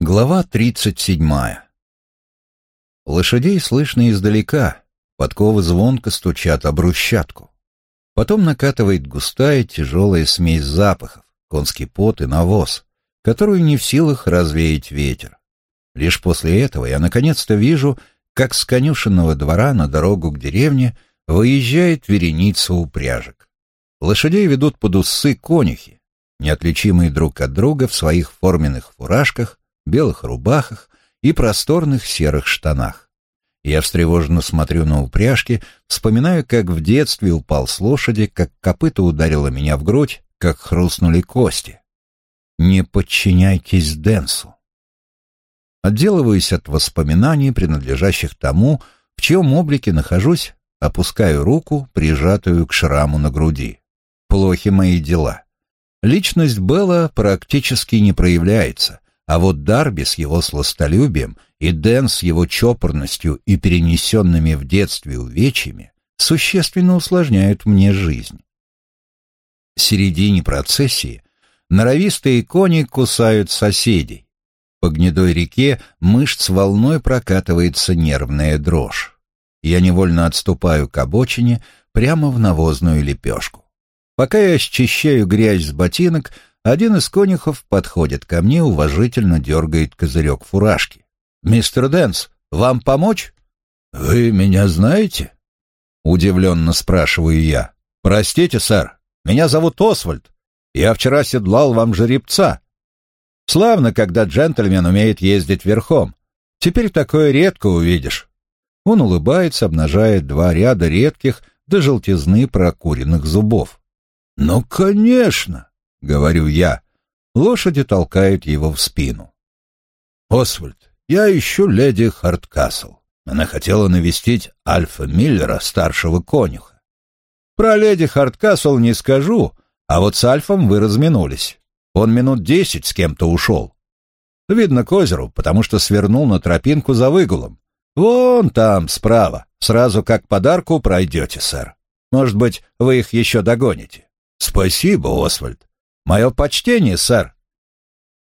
Глава тридцать седьмая. Лошадей слышно издалека, подковы звонко стучат об брусчатку. Потом накатывает густая тяжелая смесь запахов, конский пот и навоз, которую не в силах развеять ветер. Лишь после этого я наконец-то вижу, как с конюшенного двора на дорогу к деревне выезжает вереница упряжек. Лошадей ведут под усы конюхи, неотличимые друг от друга в своих форменных фуражках, белых рубахах и просторных серых штанах. Я встревоженно смотрю на упряжки, вспоминаю, как в детстве упал с лошади, как копыта ударило меня в грудь, как хрустнули кости. Не подчиняйтесь Денсу. Отделываюсь от воспоминаний, принадлежащих тому, в чьем облике нахожусь, опускаю руку, прижатую к шраму на груди. Плохи мои дела. Личность Белла практически не проявляется, а вот Дарби с его сластолюбием и Дэн с его чопорностью и перенесенными в детстве увечьями существенно усложняют мне жизнь. В середине процессии норовистые кони кусают соседей. По гнедой реке мышц волной прокатывается нервная дрожь. Я невольно отступаю к обочине прямо в навозную лепешку. Пока я счищаю грязь с ботинок, один из конюхов подходит ко мне, уважительно дергает козырек фуражки. «Мистер Дэнс, вам помочь?» «Вы меня знаете?» Удивленно спрашиваю я. «Простите, сэр, меня зовут Освальд. Я вчера седлал вам жеребца. Славно, когда джентльмен умеет ездить верхом. Теперь такое редко увидишь». Он улыбается, обнажая два ряда редких до желтизны прокуренных зубов. «Ну, конечно! — говорю я. Лошади толкают его в спину. «Освальд, я ищу леди Харткасл. Она хотела навестить Альфа Миллера, старшего конюха. Про леди Харткасл не скажу, а вот с Альфом вы разминулись. Он минут десять с кем-то ушел. Видно к озеру, потому что свернул на тропинку за выгулом. Вон там, справа, сразу как подарку пройдете, сэр. Может быть, вы их еще догоните. Спасибо, Освальд. «Мое почтение, сэр!»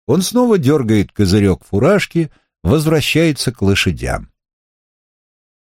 Он снова дергает козырек фуражки, возвращается к лошадям.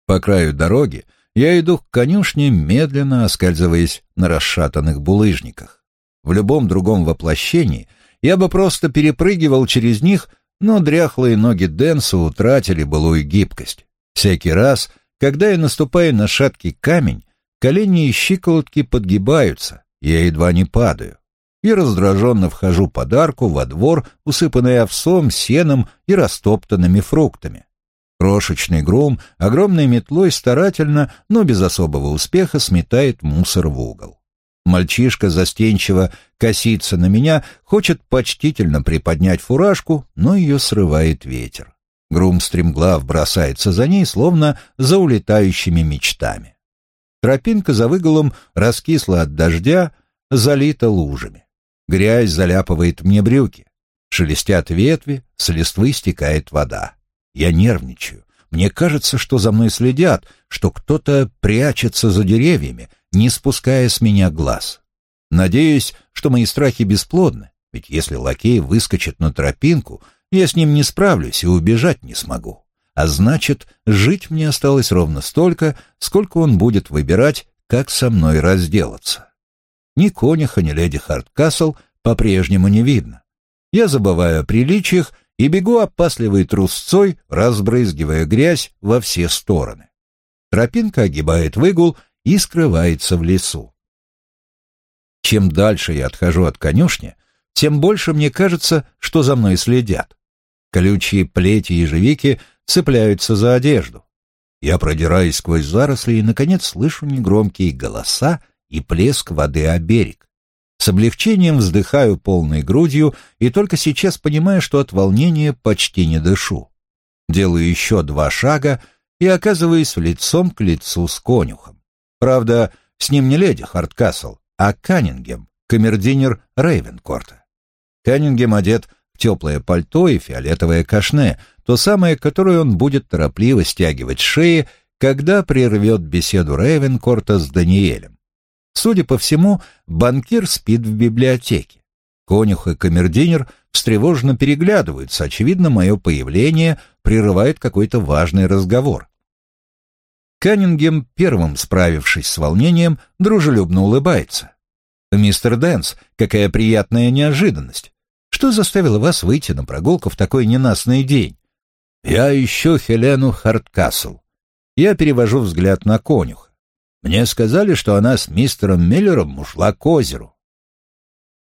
По краю дороги я иду к конюшне, медленно оскальзываясь на расшатанных булыжниках. В любом другом воплощении я бы просто перепрыгивал через них, но дряхлые ноги Дэнса утратили былую гибкость. Всякий раз, когда я наступаю на шаткий камень, колени и щиколотки подгибаются, я едва не падаю и раздраженно вхожу под арку во двор, усыпанный овсом, сеном и растоптанными фруктами. Крошечный гром огромной метлой старательно, но без особого успеха сметает мусор в угол. Мальчишка застенчиво косится на меня, хочет почтительно приподнять фуражку, но ее срывает ветер. Грум стремглав бросается за ней, словно за улетающими мечтами. Тропинка за выголом раскисла от дождя, залита лужами. Грязь заляпывает мне брюки. Шелестят ветви, с листвы стекает вода. Я нервничаю. Мне кажется, что за мной следят, что кто-то прячется за деревьями, не спуская с меня глаз. Надеюсь, что мои страхи бесплодны, ведь если лакей выскочит на тропинку, я с ним не справлюсь и убежать не смогу. А значит, жить мне осталось ровно столько, сколько он будет выбирать, как со мной разделаться. Ни конюха, ни леди Харткасл по-прежнему не видно. Я забываю о приличиях и бегу опасливой трусцой, разбрызгивая грязь во все стороны. Тропинка огибает выгул и скрывается в лесу. Чем дальше я отхожу от конюшни, тем больше мне кажется, что за мной следят. Колючие плети ежевики цепляются за одежду. Я продираюсь сквозь заросли и, наконец, слышу негромкие голоса и плеск воды о берег. С облегчением вздыхаю полной грудью и только сейчас понимаю, что от волнения почти не дышу. Делаю еще два шага и оказываюсь лицом к лицу с конюхом. Правда, с ним не леди Харткасл, а Каннингем, камердинер Рейвенкорта. Каннингем одет в теплое пальто и фиолетовое кашне, то самое, которое он будет торопливо стягивать шеи, когда прервет беседу Рейвенкорта с Даниэлем. Судя по всему, банкир спит в библиотеке. Конюх и камердинер встревоженно переглядываются. Очевидно, мое появление прерывает какой-то важный разговор. Каннингем, первым справившись с волнением, дружелюбно улыбается. «Мистер Дэнс, какая приятная неожиданность! Что заставило вас выйти на прогулку в такой ненастный день?» «Я ищу Хелену Харткасл». Я перевожу взгляд на конюха. Мне сказали, что она с мистером Миллером ушла к озеру.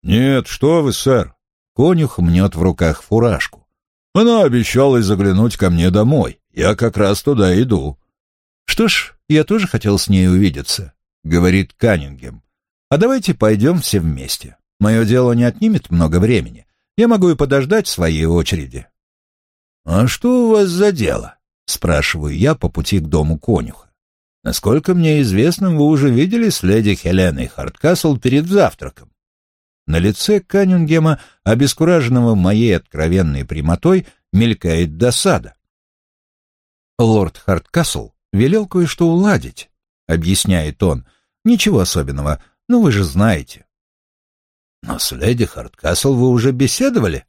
«Нет, что вы, сэр!» Конюх мнет в руках фуражку. «Она обещала заглянуть ко мне домой. Я как раз туда иду». «Что ж, я тоже хотел с ней увидеться», — говорит Каннингем. «А давайте пойдем все вместе. Мое дело не отнимет много времени. Я могу и подождать своей очереди». «А что у вас за дело?» — спрашиваю я по пути к дому конюха. «Насколько мне известно, вы уже видели с леди Хеленой Харткасл перед завтраком. На лице Каннингема, обескураженного моей откровенной прямотой, мелькает досада. «Лорд Харткасл велел кое-что уладить», — объясняет он. «Ничего особенного, но вы же знаете». «Но с леди Харткасл вы уже беседовали?»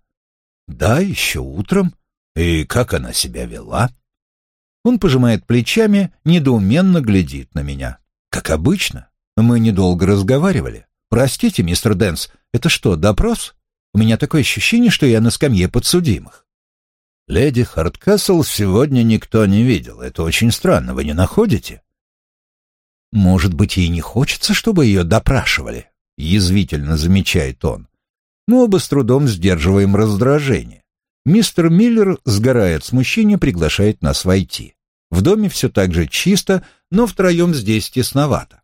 «Да, еще утром. И как она себя вела?» Он пожимает плечами, недоуменно глядит на меня. «Как обычно, мы недолго разговаривали. Простите, мистер Дэнс, это что, допрос? У меня такое ощущение, что я на скамье подсудимых. Леди Харткасл сегодня никто не видел. Это очень странно, вы не находите? Может быть, ей не хочется, чтобы ее допрашивали, язвительно замечает он. Мы оба с трудом сдерживаем раздражение. Мистер Миллер, сгорая от смущения, приглашает нас войти. В доме все так же чисто, но втроем здесь тесновато.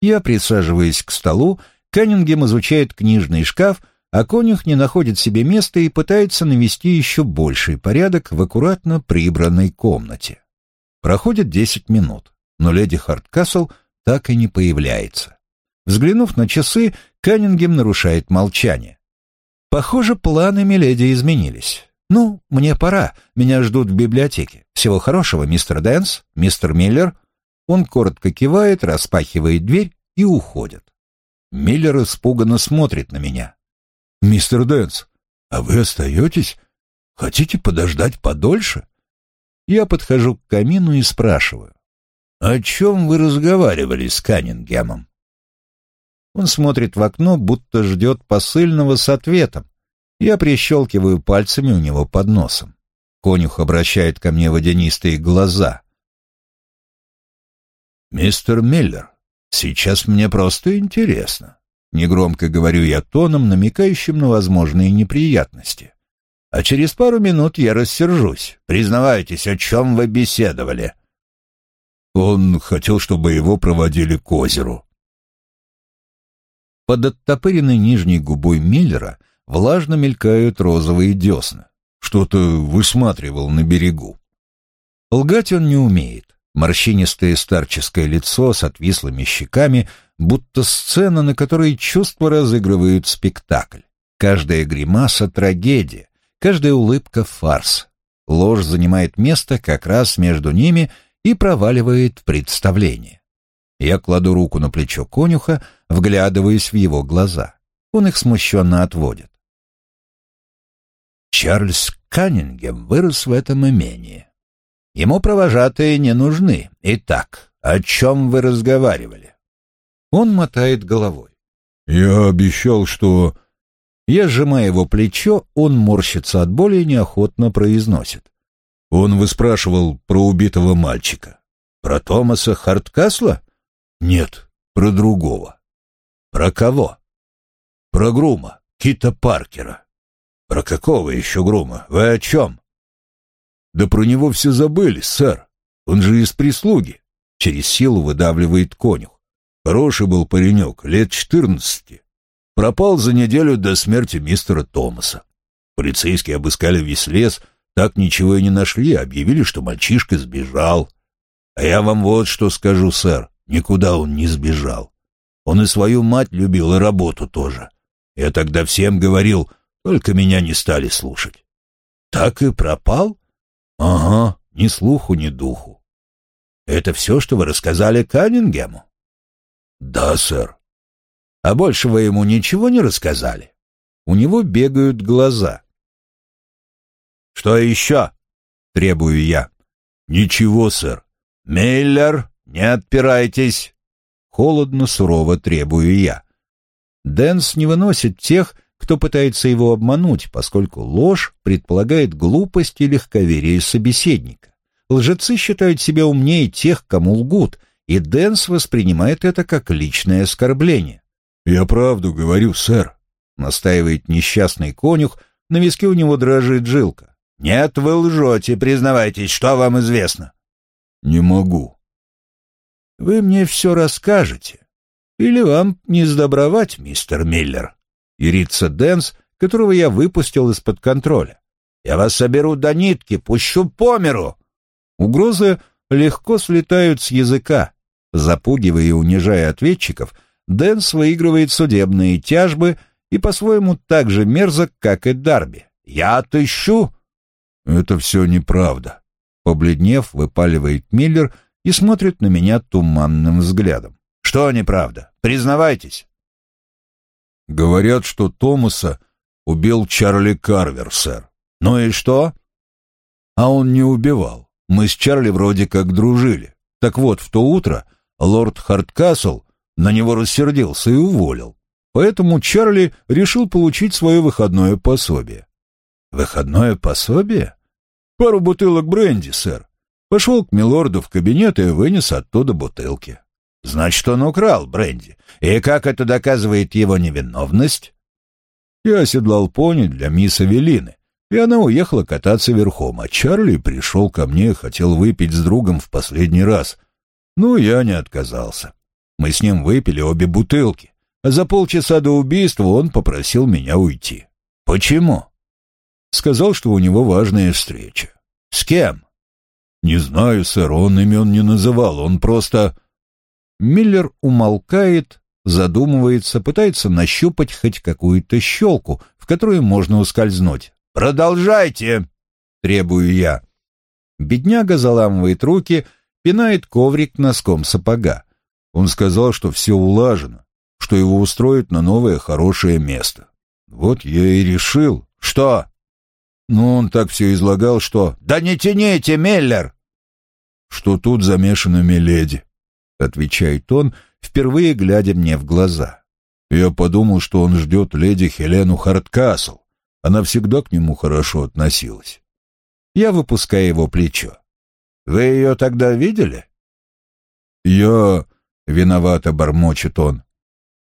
Я присаживаюсь к столу Каннингем изучает книжный шкаф, а конюх не находит себе места и пытается навести еще больший порядок в аккуратно прибранной комнате. Проходит десять минут, но леди Харткасл так и не появляется. Взглянув на часы, Каннингем нарушает молчание. Похоже, планы Миледи изменились. Ну, мне пора, меня ждут в библиотеке. Всего хорошего, мистер Дэнс, мистер Миллер. Он коротко кивает, распахивает дверь и уходит. Миллер испуганно смотрит на меня. «Мистер Дэнс, а вы остаетесь? Хотите подождать подольше?» Я подхожу к камину и спрашиваю. «О чем вы разговаривали с Каннингемом?» Он смотрит в окно, будто ждет посыльного с ответом. Я прищелкиваю пальцами у него под носом. Конюх обращает ко мне водянистые глаза. «Мистер Миллер, Сейчас мне просто интересно. Негромко говорю я тоном, намекающим на возможные неприятности. А через пару минут я рассержусь. Признавайтесь, о чем вы беседовали. Он хотел, чтобы его проводили к озеру. Под оттопыренной нижней губой Миллера влажно мелькают розовые десна. Что-то высматривал на берегу. Лгать он не умеет. Морщинистое старческое лицо с отвислыми щеками, будто сцена, на которой чувства разыгрывают спектакль. Каждая гримаса — трагедия, каждая улыбка — фарс. Ложь занимает место как раз между ними и проваливает представление. Я кладу руку на плечо конюха, вглядываясь в его глаза. Он их смущенно отводит. Чарльз Каннингем вырос в этом имении. Ему провожатые не нужны. Итак, о чем вы разговаривали?» Он мотает головой. «Я обещал, что...» Я сжимаю его плечо, он морщится от боли и неохотно произносит. Он выспрашивал про убитого мальчика. «Про Томаса Харткасла?» «Нет, про другого». «Про кого?» «Про Грума, Кита Паркера». «Про какого еще Грума? Вы о чем?» Да про него все забыли, сэр. Он же из прислуги. Через силу выдавливает конюх. Хороший был паренек, лет четырнадцати. Пропал за неделю до смерти мистера Томаса. Полицейские обыскали весь лес, так ничего и не нашли, объявили, что мальчишка сбежал. А я вам вот что скажу, сэр, никуда он не сбежал. Он и свою мать любил, и работу тоже. Я тогда всем говорил, только меня не стали слушать. Так и пропал? «Ага, ни слуху, ни духу. Это все, что вы рассказали Каннингему?» «Да, сэр». «А больше вы ему ничего не рассказали?» у него бегают глаза. «Что еще?» — требую я. «Ничего, сэр». «Миллер, не отпирайтесь!» Холодно, сурово требую я. Дэнс не выносит тех, кто пытается его обмануть, поскольку ложь предполагает глупость и легковерие собеседника. Лжецы считают себя умнее тех, кому лгут, и Дэнс воспринимает это как личное оскорбление. «Я правду говорю, сэр», — настаивает несчастный конюх, на виске у него дрожит жилка. «Нет, вы лжете, признавайтесь, что вам известно?» «Не могу». «Вы мне все расскажете. Или вам не сдобровать, мистер Миллер?» Ирится Дэнс, которого я выпустил из-под контроля. «Я вас соберу до нитки, пущу по миру!» Угрозы легко слетают с языка. Запугивая и унижая ответчиков, Дэнс выигрывает судебные тяжбы и по-своему так же мерзок, как и Дарби. «Я отыщу!» «Это все неправда», — побледнев, выпаливает Миллер и смотрит на меня туманным взглядом. «Что неправда? Признавайтесь!» «Говорят, что Томаса убил Чарли Карвер, сэр». «Ну и что?» «А он не убивал. Мы с Чарли вроде как дружили. Так вот, в то утро лорд Харткасл на него рассердился и уволил. Поэтому Чарли решил получить свое выходное пособие. «Выходное пособие?» «Пару бутылок бренди, сэр. Пошел к милорду в кабинет и вынес оттуда бутылки». «Значит, он украл бренди. И как это доказывает его невиновность?» Я оседлал пони для мисс Авелины, и она уехала кататься верхом, а Чарли пришел ко мне, хотел выпить с другом в последний раз. Ну, я не отказался. Мы с ним выпили обе бутылки, а за полчаса до убийства он попросил меня уйти. Почему? Сказал, что у него важная встреча. С кем? Не знаю, сэр, он имен не называл, он просто... Миллер умолкает, задумывается, пытается нащупать хоть какую-то щелку, в которую можно ускользнуть. «Продолжайте!» — требую я. Бедняга заламывает руки, пинает коврик носком сапога. Он сказал, что все улажено, что его устроят на новое хорошее место. Вот я и решил. Что? Ну, он так все излагал, что... Да не тяните, Меллер! Что тут замешана Миледи, отвечает он, впервые глядя мне в глаза. Я подумал, что он ждет леди Хелену Харткасл. Она всегда к нему хорошо относилась. Я выпускаю его плечо. «Вы ее тогда видели?» «Я...» — виновато бормочет он.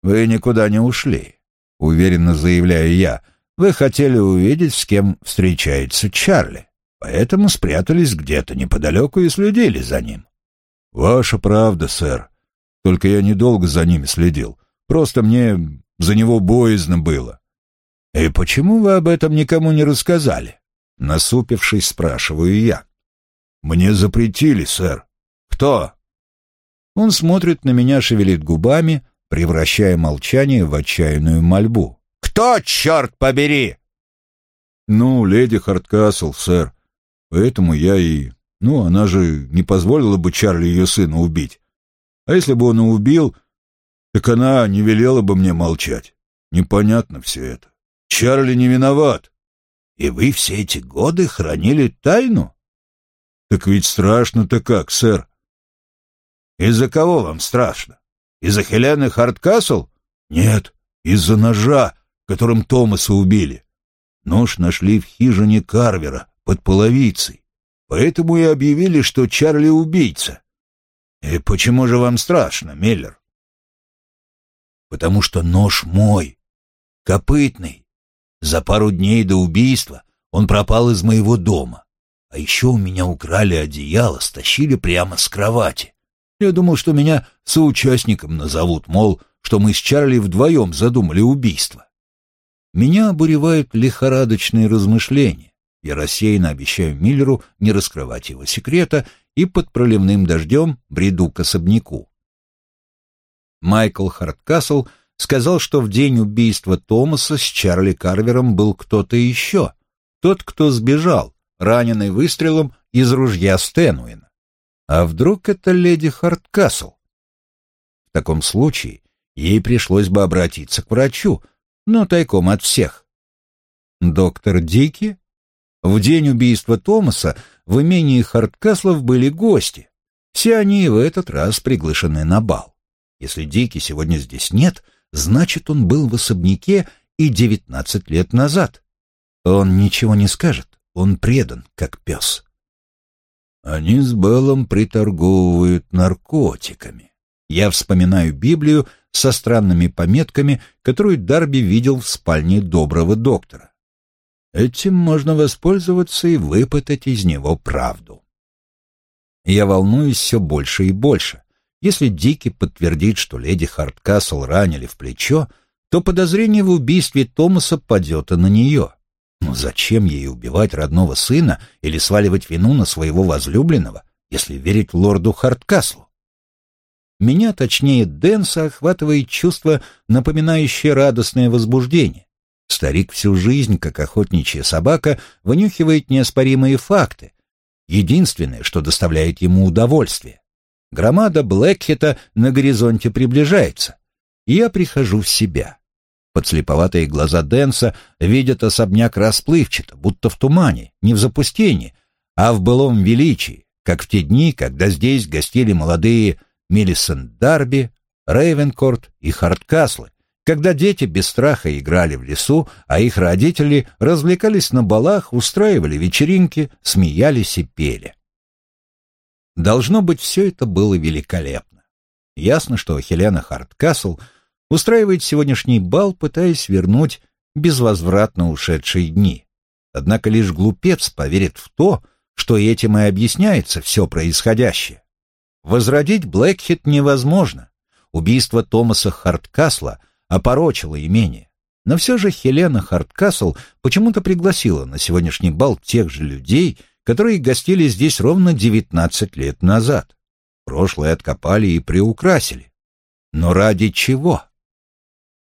«Вы никуда не ушли», — уверенно заявляю я. «Вы хотели увидеть, с кем встречается Чарли, поэтому спрятались где-то неподалеку и следили за ним». «Ваша правда, сэр. Только я недолго за ним следил. Просто мне за него боязно было. «И почему вы об этом никому не рассказали?» Насупившись, спрашиваю я. «Мне запретили, сэр». «Кто?» Он смотрит на меня, шевелит губами, превращая молчание в отчаянную мольбу. «Кто, черт побери?» «Ну, леди Харткасл, сэр. Поэтому я и... Ну, она же не позволила бы Чарли ее сына убить. А если бы он и убил, так она не велела бы мне молчать. Непонятно все это. Чарли не виноват. И вы все эти годы хранили тайну? Так ведь страшно-то как, сэр. Из-за кого вам страшно? Из-за Хелены Харткасл? Нет, из-за ножа, которым Томаса убили. Нож нашли в хижине Карвера под половицей. Поэтому и объявили, что Чарли убийца. И почему же вам страшно, Миллер? Потому что нож мой, копытный, за пару дней до убийства он пропал из моего дома. А еще у меня украли одеяло, стащили прямо с кровати. Я думал, что меня соучастником назовут, мол, что мы с Чарли вдвоем задумали убийство. Меня обуревают лихорадочные размышления. Я рассеянно обещаю Миллеру не раскрывать его секрета и под проливным дождем бреду к особняку. Майкл Харткасл сказал, что в день убийства Томаса с Чарли Карвером был кто-то еще, тот, кто сбежал, раненый выстрелом из ружья Стэнуина. А вдруг это леди Харткасл? В таком случае ей пришлось бы обратиться к врачу, но тайком от всех. Доктор Дики? В день убийства Томаса в имении Харткаслов были гости. Все они в этот раз приглашены на бал. Если Дики сегодня здесь нет, значит, он был в особняке и девятнадцать лет назад. Он ничего не скажет, он предан, как пес. Они с Беллом приторговывают наркотиками. Я вспоминаю Библию со странными пометками, которую Дарби видел в спальне доброго доктора. Этим можно воспользоваться и выпытать из него правду. Я волнуюсь все больше и больше. Если Дики подтвердит, что леди Харткасл ранили в плечо, то подозрение в убийстве Томаса падет и на нее. Но зачем ей убивать родного сына или сваливать вину на своего возлюбленного, если верить лорду Харткаслу? Меня, точнее Дэнса, охватывает чувство, напоминающее радостное возбуждение. Старик всю жизнь, как охотничья собака, вынюхивает неоспоримые факты. Единственное, что доставляет ему удовольствие. Громада Блэкхета на горизонте приближается. Я прихожу в себя. Подслеповатые глаза Дэнса видят особняк расплывчато, будто в тумане, не в запустении, а в былом величии, как в те дни, когда здесь гостили молодые Миллисон Дарби, Рейвенкорт и Харткаслы, когда дети без страха играли в лесу, а их родители развлекались на балах, устраивали вечеринки, смеялись и пели. Должно быть, все это было великолепно. Ясно, что Хелена Харткасл устраивает сегодняшний бал, пытаясь вернуть безвозвратно ушедшие дни. Однако лишь глупец поверит в то, что этим и объясняется все происходящее. Возродить Блэкхит невозможно. Убийство Томаса Харткасла опорочила имение. Но все же Хелена Харткасл почему-то пригласила на сегодняшний бал тех же людей, которые гостили здесь ровно 19 лет назад. Прошлое откопали и приукрасили. Но ради чего?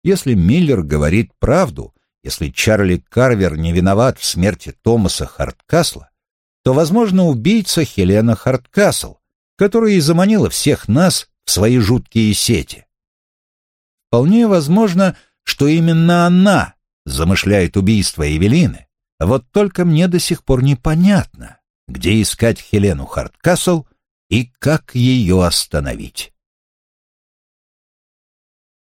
Если Миллер говорит правду, если Чарли Карвер не виноват в смерти Томаса Харткасла, то, возможно, убийца Хелена Харткасл, которая и заманила всех нас в свои жуткие сети. Вполне возможно, что именно она замышляет убийство Эвелины. Вот только мне до сих пор непонятно, где искать Хелену Харткасл и как ее остановить.